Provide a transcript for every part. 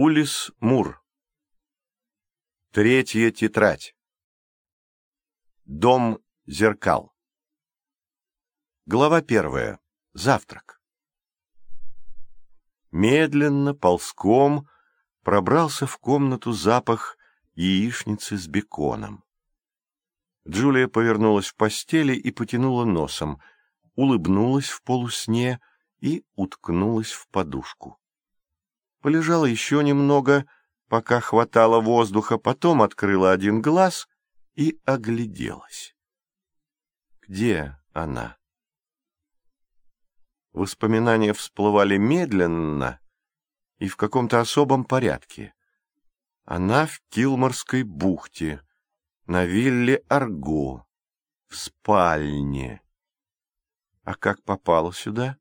Улис Мур. Третья тетрадь. Дом зеркал. Глава первая. Завтрак. Медленно, ползком, пробрался в комнату запах яичницы с беконом. Джулия повернулась в постели и потянула носом, улыбнулась в полусне и уткнулась в подушку полежала еще немного, пока хватало воздуха, потом открыла один глаз и огляделась. Где она? Воспоминания всплывали медленно и в каком-то особом порядке. Она в Килморской бухте, на вилле Арго, в спальне. А как попала сюда?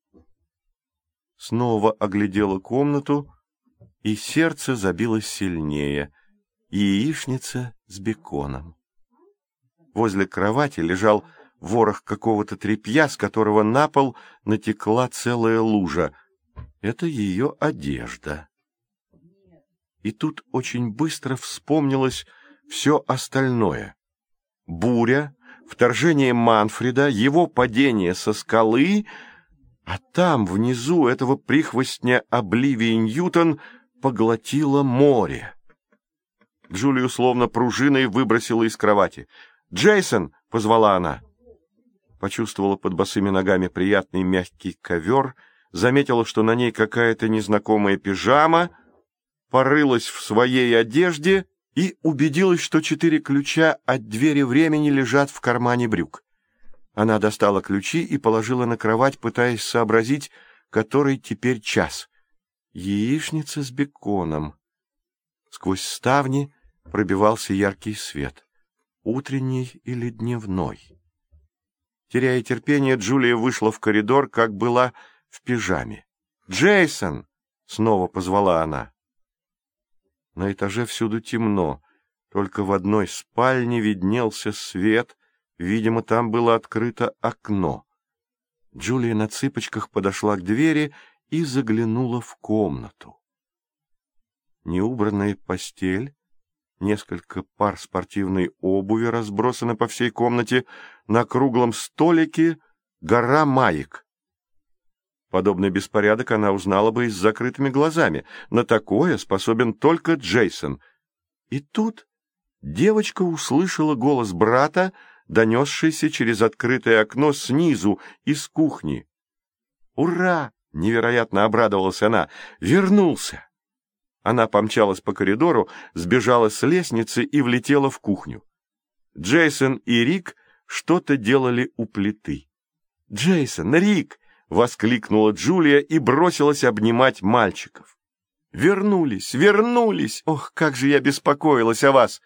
Снова оглядела комнату и сердце забилось сильнее, яичница с беконом. Возле кровати лежал ворох какого-то тряпья, с которого на пол натекла целая лужа. Это ее одежда. И тут очень быстро вспомнилось все остальное. Буря, вторжение Манфреда, его падение со скалы, а там, внизу этого прихвостня Обливии Ньютон — поглотило море. Джулию словно пружиной выбросило из кровати. «Джейсон!» — позвала она. Почувствовала под босыми ногами приятный мягкий ковер, заметила, что на ней какая-то незнакомая пижама, порылась в своей одежде и убедилась, что четыре ключа от двери времени лежат в кармане брюк. Она достала ключи и положила на кровать, пытаясь сообразить, который теперь час — Яичница с беконом. Сквозь ставни пробивался яркий свет. Утренний или дневной. Теряя терпение, Джулия вышла в коридор, как была в пижаме. «Джейсон!» — снова позвала она. На этаже всюду темно, только в одной спальне виднелся свет, видимо, там было открыто окно. Джулия на цыпочках подошла к двери и заглянула в комнату. Неубранная постель, несколько пар спортивной обуви разбросаны по всей комнате, на круглом столике гора маек. Подобный беспорядок она узнала бы и с закрытыми глазами. На такое способен только Джейсон. И тут девочка услышала голос брата, донесшийся через открытое окно снизу, из кухни. «Ура! Невероятно обрадовалась она. «Вернулся!» Она помчалась по коридору, сбежала с лестницы и влетела в кухню. Джейсон и Рик что-то делали у плиты. «Джейсон, Рик!» — воскликнула Джулия и бросилась обнимать мальчиков. «Вернулись, вернулись! Ох, как же я беспокоилась о вас!»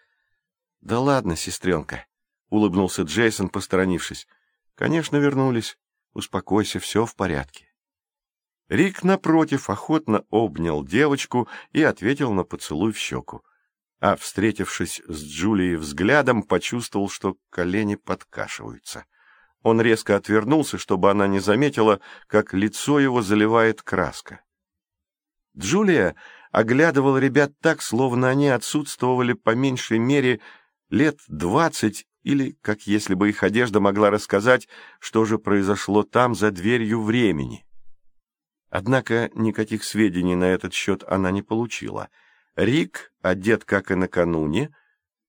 «Да ладно, сестренка!» — улыбнулся Джейсон, посторонившись. «Конечно, вернулись. Успокойся, все в порядке». Рик, напротив, охотно обнял девочку и ответил на поцелуй в щеку. А, встретившись с Джулией взглядом, почувствовал, что колени подкашиваются. Он резко отвернулся, чтобы она не заметила, как лицо его заливает краска. Джулия оглядывала ребят так, словно они отсутствовали по меньшей мере лет двадцать или, как если бы их одежда могла рассказать, что же произошло там за дверью времени. Однако никаких сведений на этот счет она не получила. Рик одет, как и накануне,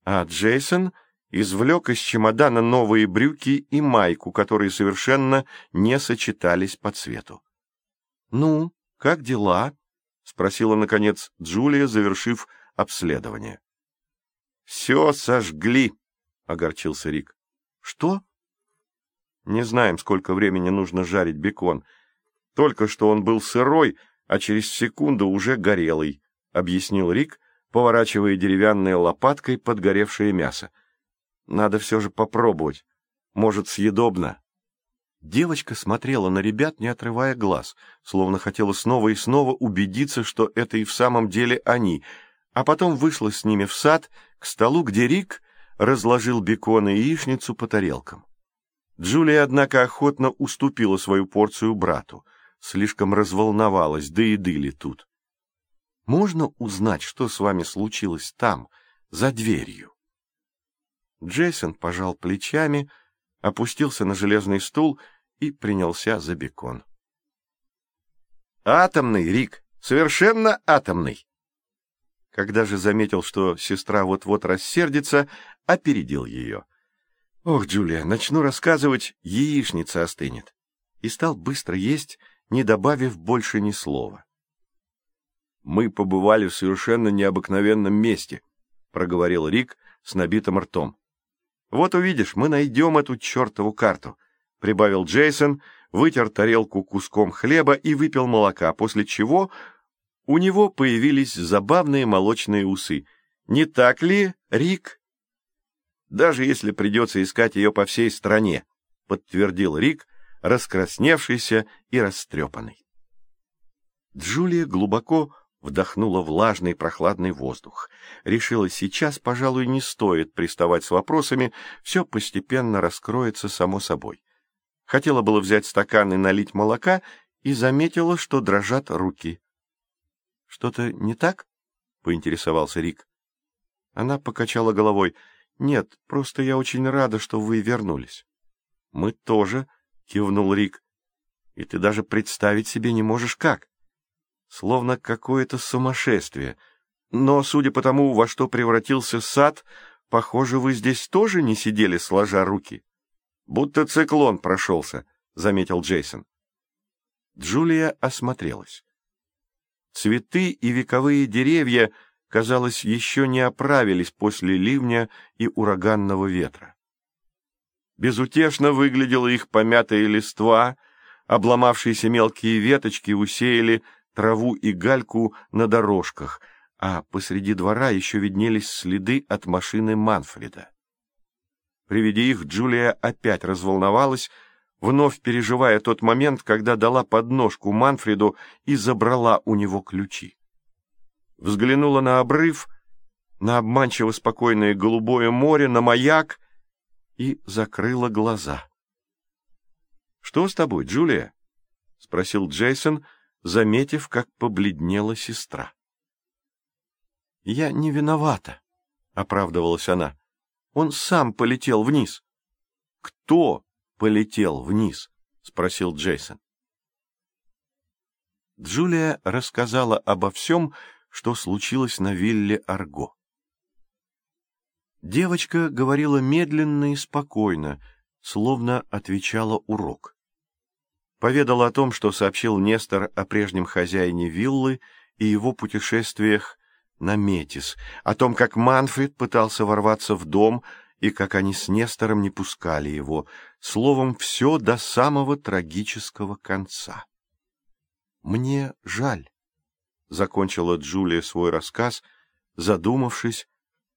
а Джейсон извлек из чемодана новые брюки и майку, которые совершенно не сочетались по цвету. «Ну, как дела?» — спросила, наконец, Джулия, завершив обследование. «Все сожгли», — огорчился Рик. «Что?» «Не знаем, сколько времени нужно жарить бекон». Только что он был сырой, а через секунду уже горелый, — объяснил Рик, поворачивая деревянной лопаткой подгоревшее мясо. Надо все же попробовать. Может, съедобно. Девочка смотрела на ребят, не отрывая глаз, словно хотела снова и снова убедиться, что это и в самом деле они, а потом вышла с ними в сад, к столу, где Рик разложил бекон и яичницу по тарелкам. Джулия, однако, охотно уступила свою порцию брату — слишком разволновалась, да и дыли тут. Можно узнать, что с вами случилось там, за дверью? Джейсон пожал плечами, опустился на железный стул и принялся за бекон. «Атомный, Рик, совершенно атомный!» Когда же заметил, что сестра вот-вот рассердится, опередил ее. «Ох, Джулия, начну рассказывать, яичница остынет!» И стал быстро есть, не добавив больше ни слова. «Мы побывали в совершенно необыкновенном месте», — проговорил Рик с набитым ртом. «Вот увидишь, мы найдем эту чертову карту», — прибавил Джейсон, вытер тарелку куском хлеба и выпил молока, после чего у него появились забавные молочные усы. «Не так ли, Рик?» «Даже если придется искать ее по всей стране», — подтвердил Рик, раскрасневшийся и растрепанный. Джулия глубоко вдохнула влажный прохладный воздух. Решила, сейчас, пожалуй, не стоит приставать с вопросами, все постепенно раскроется само собой. Хотела было взять стакан и налить молока, и заметила, что дрожат руки. Что-то не так? поинтересовался Рик. Она покачала головой. Нет, просто я очень рада, что вы вернулись. Мы тоже, кивнул Рик. И ты даже представить себе не можешь как. Словно какое-то сумасшествие. Но, судя по тому, во что превратился сад, похоже, вы здесь тоже не сидели сложа руки. Будто циклон прошелся, заметил Джейсон. Джулия осмотрелась. Цветы и вековые деревья, казалось, еще не оправились после ливня и ураганного ветра. Безутешно выглядела их помятая листва, обломавшиеся мелкие веточки усеяли траву и гальку на дорожках, а посреди двора еще виднелись следы от машины Манфреда. При виде их Джулия опять разволновалась, вновь переживая тот момент, когда дала подножку Манфреду и забрала у него ключи. Взглянула на обрыв, на обманчиво спокойное голубое море, на маяк и закрыла глаза. — Что с тобой, Джулия? — спросил Джейсон, заметив, как побледнела сестра. — Я не виновата, — оправдывалась она. — Он сам полетел вниз. — Кто? полетел вниз? — спросил Джейсон. Джулия рассказала обо всем, что случилось на вилле Арго. Девочка говорила медленно и спокойно, словно отвечала урок. Поведала о том, что сообщил Нестор о прежнем хозяине виллы и его путешествиях на Метис, о том, как Манфред пытался ворваться в дом, и как они с Нестором не пускали его, словом, все до самого трагического конца. «Мне жаль», — закончила Джулия свой рассказ, задумавшись,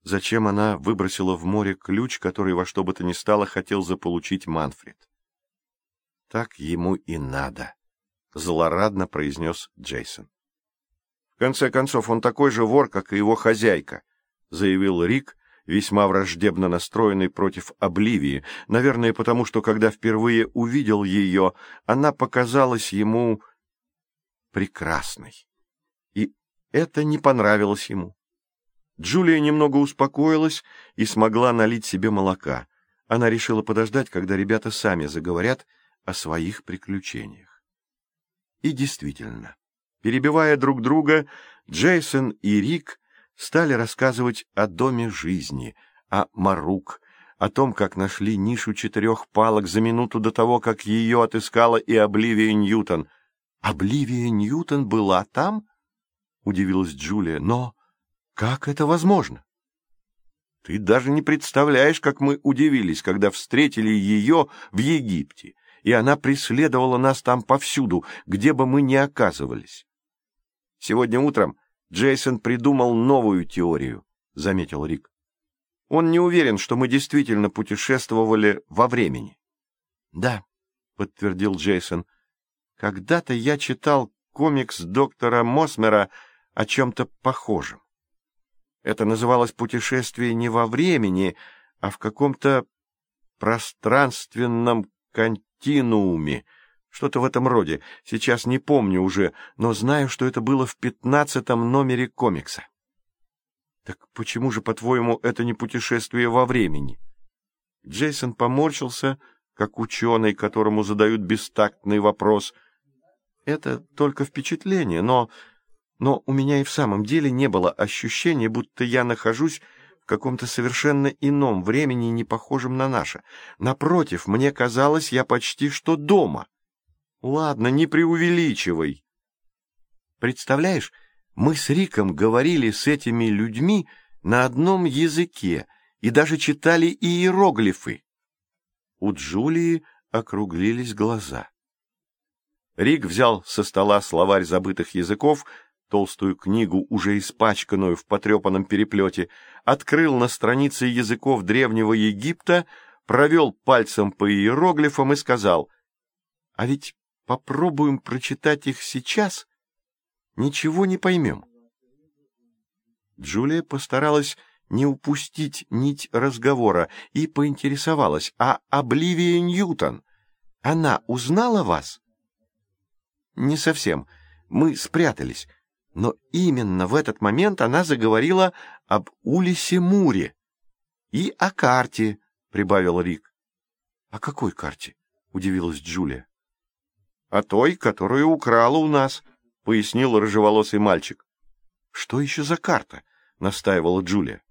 зачем она выбросила в море ключ, который во что бы то ни стало хотел заполучить Манфред. «Так ему и надо», — злорадно произнес Джейсон. «В конце концов, он такой же вор, как и его хозяйка», — заявил Рик, весьма враждебно настроенный против Обливии, наверное, потому что, когда впервые увидел ее, она показалась ему прекрасной. И это не понравилось ему. Джулия немного успокоилась и смогла налить себе молока. Она решила подождать, когда ребята сами заговорят о своих приключениях. И действительно, перебивая друг друга, Джейсон и Рик стали рассказывать о доме жизни, о Марук, о том, как нашли нишу четырех палок за минуту до того, как ее отыскала и Обливия Ньютон. «Обливия Ньютон была там?» — удивилась Джулия. «Но как это возможно?» «Ты даже не представляешь, как мы удивились, когда встретили ее в Египте, и она преследовала нас там повсюду, где бы мы ни оказывались. Сегодня утром Джейсон придумал новую теорию, — заметил Рик. Он не уверен, что мы действительно путешествовали во времени. — Да, — подтвердил Джейсон. — Когда-то я читал комикс доктора Мосмера о чем-то похожем. Это называлось путешествие не во времени, а в каком-то пространственном континууме, Что-то в этом роде. Сейчас не помню уже, но знаю, что это было в пятнадцатом номере комикса. Так почему же, по-твоему, это не путешествие во времени? Джейсон поморщился, как ученый, которому задают бестактный вопрос. Это только впечатление, но... Но у меня и в самом деле не было ощущения, будто я нахожусь в каком-то совершенно ином времени, не похожем на наше. Напротив, мне казалось, я почти что дома. Ладно, не преувеличивай. Представляешь, мы с Риком говорили с этими людьми на одном языке и даже читали иероглифы. У Джулии округлились глаза. Рик взял со стола словарь забытых языков, толстую книгу, уже испачканную в потрепанном переплете, открыл на странице языков Древнего Египта, провел пальцем по иероглифам и сказал, «А ведь попробуем прочитать их сейчас, ничего не поймем». Джулия постаралась не упустить нить разговора и поинтересовалась, а Обливия Ньютон, она узнала вас? Не совсем. Мы спрятались. Но именно в этот момент она заговорила об Улисе Муре. И о карте, — прибавил Рик. — О какой карте? — удивилась Джулия. — О той, которую украла у нас, — пояснил рыжеволосый мальчик. — Что еще за карта? — настаивала Джулия.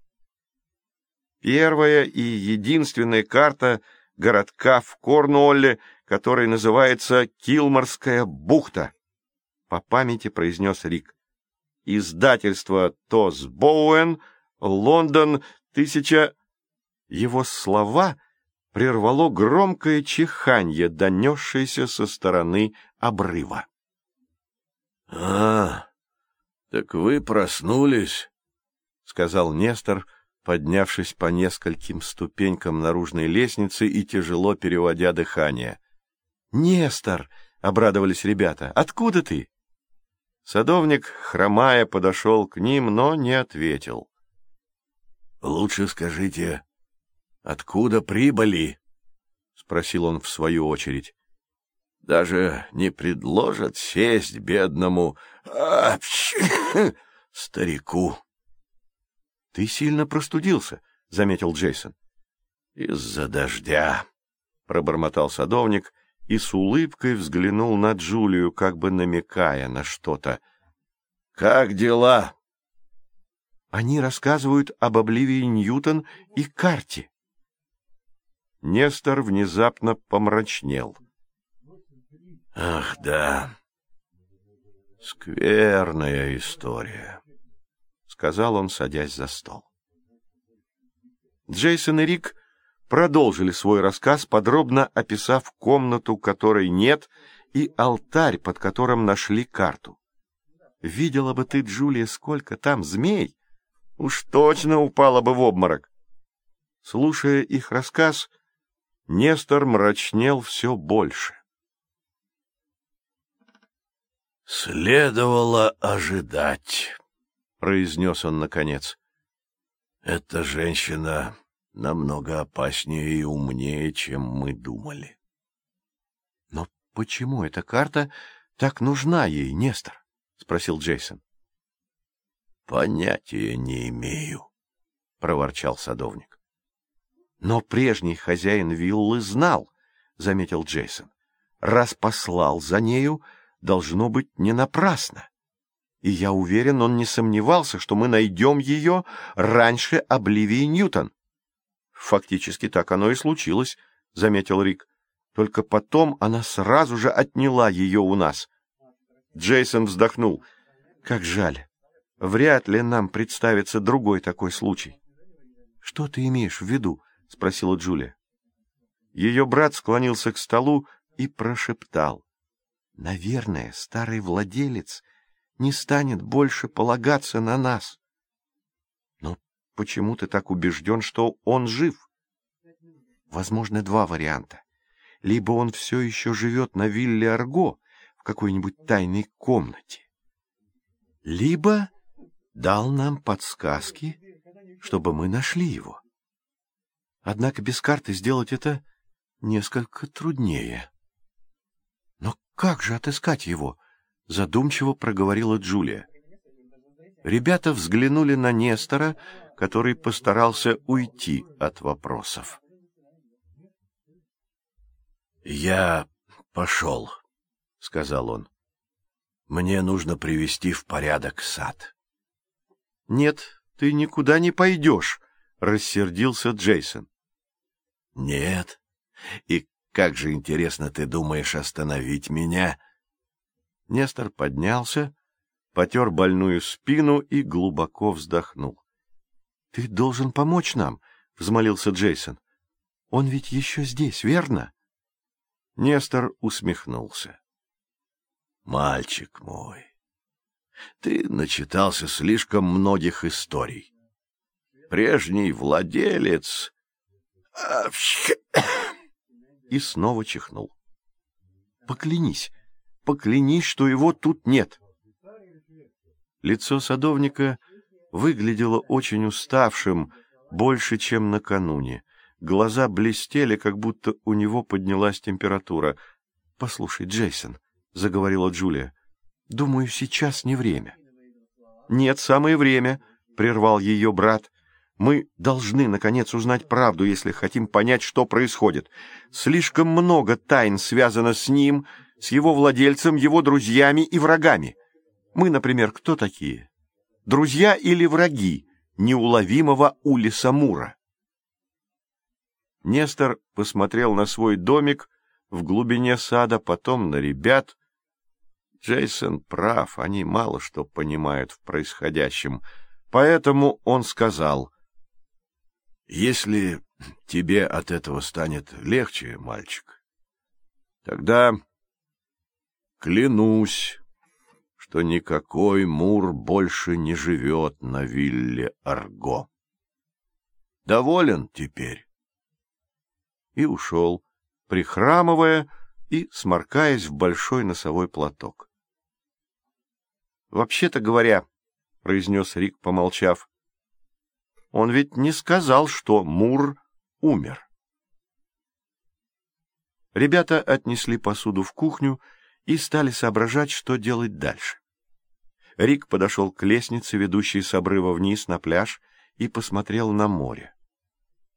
— Первая и единственная карта городка в Корнуолле, который называется Килморская бухта, — по памяти произнес Рик издательство Тос Боуэн, Лондон, тысяча... Его слова прервало громкое чиханье, донесшееся со стороны обрыва. — А, так вы проснулись, — сказал Нестор, поднявшись по нескольким ступенькам наружной лестницы и тяжело переводя дыхание. — Нестор! — обрадовались ребята. — Откуда ты? Садовник, хромая, подошел к ним, но не ответил. — Лучше скажите, откуда прибыли? — спросил он в свою очередь. — Даже не предложат сесть бедному а, старику. — Ты сильно простудился, — заметил Джейсон. — Из-за дождя, — пробормотал садовник, — и с улыбкой взглянул на Джулию, как бы намекая на что-то. «Как дела?» «Они рассказывают об Обливии Ньютон и карте». Нестор внезапно помрачнел. «Ах, да, скверная история», — сказал он, садясь за стол. Джейсон и Рик продолжили свой рассказ, подробно описав комнату, которой нет, и алтарь, под которым нашли карту. Видела бы ты, Джулия, сколько там змей, уж точно упала бы в обморок. Слушая их рассказ, Нестор мрачнел все больше. «Следовало ожидать», — произнес он наконец. «Эта женщина намного опаснее и умнее, чем мы думали. — Но почему эта карта так нужна ей, Нестор? — спросил Джейсон. — Понятия не имею, — проворчал садовник. — Но прежний хозяин виллы знал, — заметил Джейсон. — Раз послал за нею, должно быть не напрасно. И я уверен, он не сомневался, что мы найдем ее раньше Обливии Ньютон. Фактически так оно и случилось, — заметил Рик. Только потом она сразу же отняла ее у нас. Джейсон вздохнул. Как жаль. Вряд ли нам представится другой такой случай. — Что ты имеешь в виду? — спросила Джулия. Ее брат склонился к столу и прошептал. — Наверное, старый владелец не станет больше полагаться на нас. Почему ты так убежден, что он жив? Возможно, два варианта. Либо он все еще живет на вилле Арго в какой-нибудь тайной комнате, либо дал нам подсказки, чтобы мы нашли его. Однако без карты сделать это несколько труднее. Но Как же отыскать его? Задумчиво проговорила Джулия. Ребята взглянули на Нестора, который постарался уйти от вопросов. «Я пошел», — сказал он. «Мне нужно привести в порядок сад». «Нет, ты никуда не пойдешь», — рассердился Джейсон. «Нет? И как же интересно ты думаешь остановить меня?» Нестор поднялся, потер больную спину и глубоко вздохнул. — Ты должен помочь нам, — взмолился Джейсон. — Он ведь еще здесь, верно? Нестор усмехнулся. — Мальчик мой, ты начитался слишком многих историй. Прежний владелец... И снова чихнул. — Поклянись, поклянись, что его тут нет. Лицо садовника выглядело очень уставшим, больше, чем накануне. Глаза блестели, как будто у него поднялась температура. — Послушай, Джейсон, — заговорила Джулия, — думаю, сейчас не время. — Нет, самое время, — прервал ее брат. — Мы должны, наконец, узнать правду, если хотим понять, что происходит. Слишком много тайн связано с ним, с его владельцем, его друзьями и врагами. Мы, например, кто такие? Друзья или враги неуловимого Улиса Мура? Нестор посмотрел на свой домик в глубине сада, потом на ребят. Джейсон прав, они мало что понимают в происходящем, поэтому он сказал, «Если тебе от этого станет легче, мальчик, тогда клянусь, что никакой Мур больше не живет на вилле Арго. Доволен теперь? И ушел, прихрамывая и сморкаясь в большой носовой платок. — Вообще-то говоря, — произнес Рик, помолчав, — он ведь не сказал, что Мур умер. Ребята отнесли посуду в кухню и стали соображать, что делать дальше. Рик подошел к лестнице, ведущей с обрыва вниз на пляж, и посмотрел на море.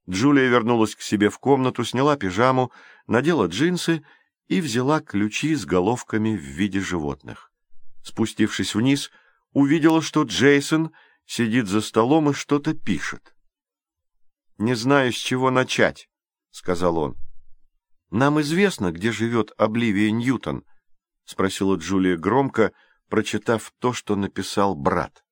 Джулия вернулась к себе в комнату, сняла пижаму, надела джинсы и взяла ключи с головками в виде животных. Спустившись вниз, увидела, что Джейсон сидит за столом и что-то пишет. «Не знаю, с чего начать», — сказал он. «Нам известно, где живет Обливия Ньютон», — спросила Джулия громко, прочитав то, что написал брат.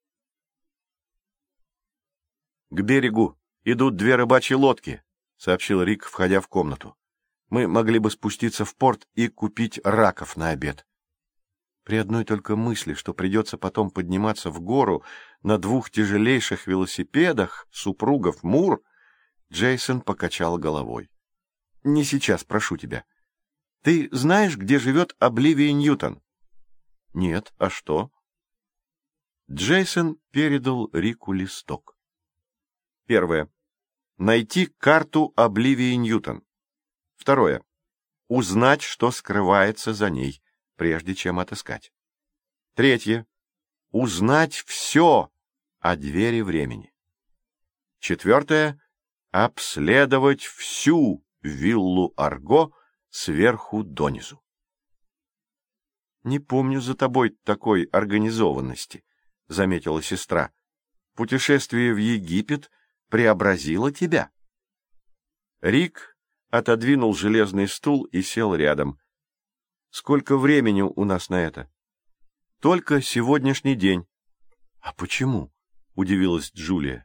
«К берегу идут две рыбачьи лодки», — сообщил Рик, входя в комнату. «Мы могли бы спуститься в порт и купить раков на обед». При одной только мысли, что придется потом подниматься в гору на двух тяжелейших велосипедах супругов Мур, Джейсон покачал головой. — Не сейчас, прошу тебя. Ты знаешь, где живет Обливия Ньютон? — Нет, а что? Джейсон передал Рику листок. Первое. Найти карту Обливии Ньютон. Второе. Узнать, что скрывается за ней, прежде чем отыскать. Третье. Узнать все о двери времени. Четвертое. Обследовать всю виллу Арго сверху донизу. — Не помню за тобой такой организованности, — заметила сестра. — Путешествие в Египет преобразило тебя. Рик отодвинул железный стул и сел рядом. — Сколько времени у нас на это? — Только сегодняшний день. — А почему? — удивилась Джулия.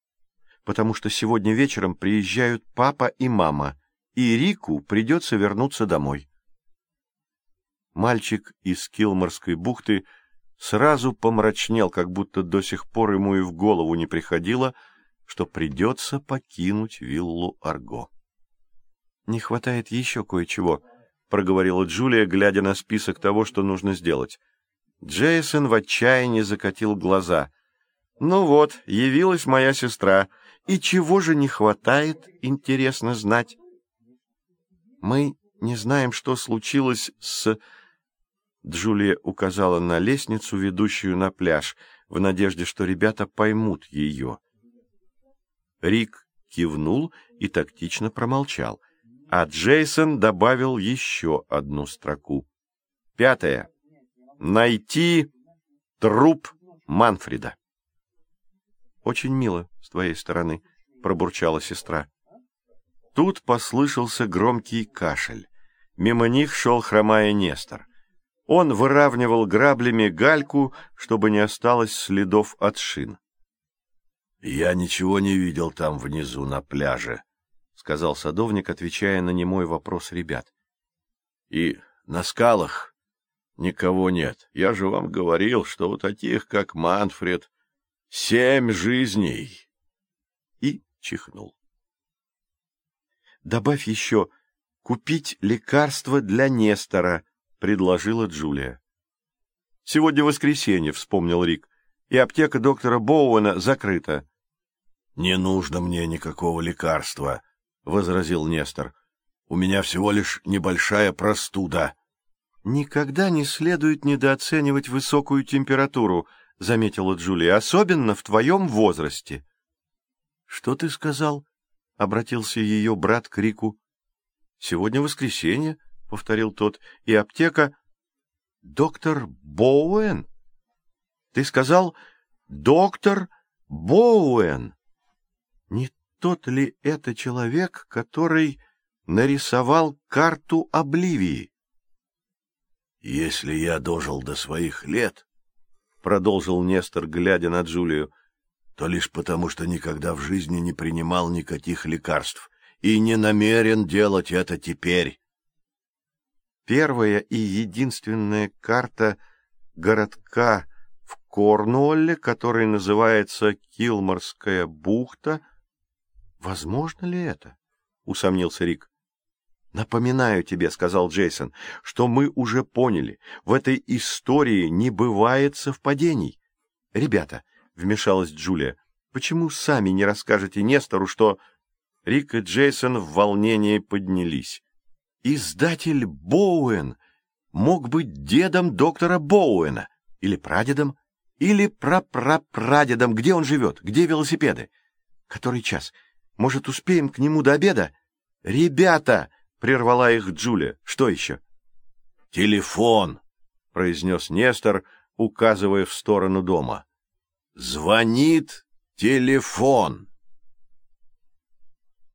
— Потому что сегодня вечером приезжают папа и мама, и Рику придется вернуться домой. Мальчик из Килморской бухты сразу помрачнел, как будто до сих пор ему и в голову не приходило, что придется покинуть виллу Арго. — Не хватает еще кое-чего, — проговорила Джулия, глядя на список того, что нужно сделать. Джейсон в отчаянии закатил глаза. — Ну вот, явилась моя сестра. И чего же не хватает, интересно знать? Мы не знаем, что случилось с... Джулия указала на лестницу, ведущую на пляж, в надежде, что ребята поймут ее. Рик кивнул и тактично промолчал, а Джейсон добавил еще одну строку. Пятое. Найти труп Манфреда. Очень мило с твоей стороны, пробурчала сестра. Тут послышался громкий кашель. Мимо них шел хромая Нестор. Он выравнивал граблями гальку, чтобы не осталось следов от шин. — Я ничего не видел там внизу на пляже, — сказал садовник, отвечая на немой вопрос ребят. — И на скалах никого нет. Я же вам говорил, что у таких, как Манфред, семь жизней. И чихнул. — Добавь еще «купить лекарство для Нестора», — предложила Джулия. «Сегодня воскресенье», — вспомнил Рик, — «и аптека доктора Боуэна закрыта». «Не нужно мне никакого лекарства», — возразил Нестор. «У меня всего лишь небольшая простуда». «Никогда не следует недооценивать высокую температуру», — заметила Джулия, — «особенно в твоем возрасте». «Что ты сказал?» — обратился ее брат к Рику. «Сегодня воскресенье», — повторил тот, — и аптека... — Доктор Боуэн? Ты сказал «доктор Боуэн». Не тот ли это человек, который нарисовал карту Обливии? — Если я дожил до своих лет, — продолжил Нестор, глядя на Джулию, — то лишь потому, что никогда в жизни не принимал никаких лекарств и не намерен делать это теперь первая и единственная карта городка в Корнуолле, который называется Килморская бухта. Возможно ли это? усомнился Рик. Напоминаю тебе, сказал Джейсон, что мы уже поняли, в этой истории не бывает совпадений. Ребята, вмешалась Джулия, почему сами не расскажете Нестору, что Рик и Джейсон в волнении поднялись. Издатель Боуэн мог быть дедом доктора Боуэна, или прадедом, или прапрапрадедом. Где он живет? Где велосипеды? Который час? Может, успеем к нему до обеда? Ребята! — прервала их Джулия. Что еще? — Телефон! — произнес Нестор, указывая в сторону дома. — Звонит телефон!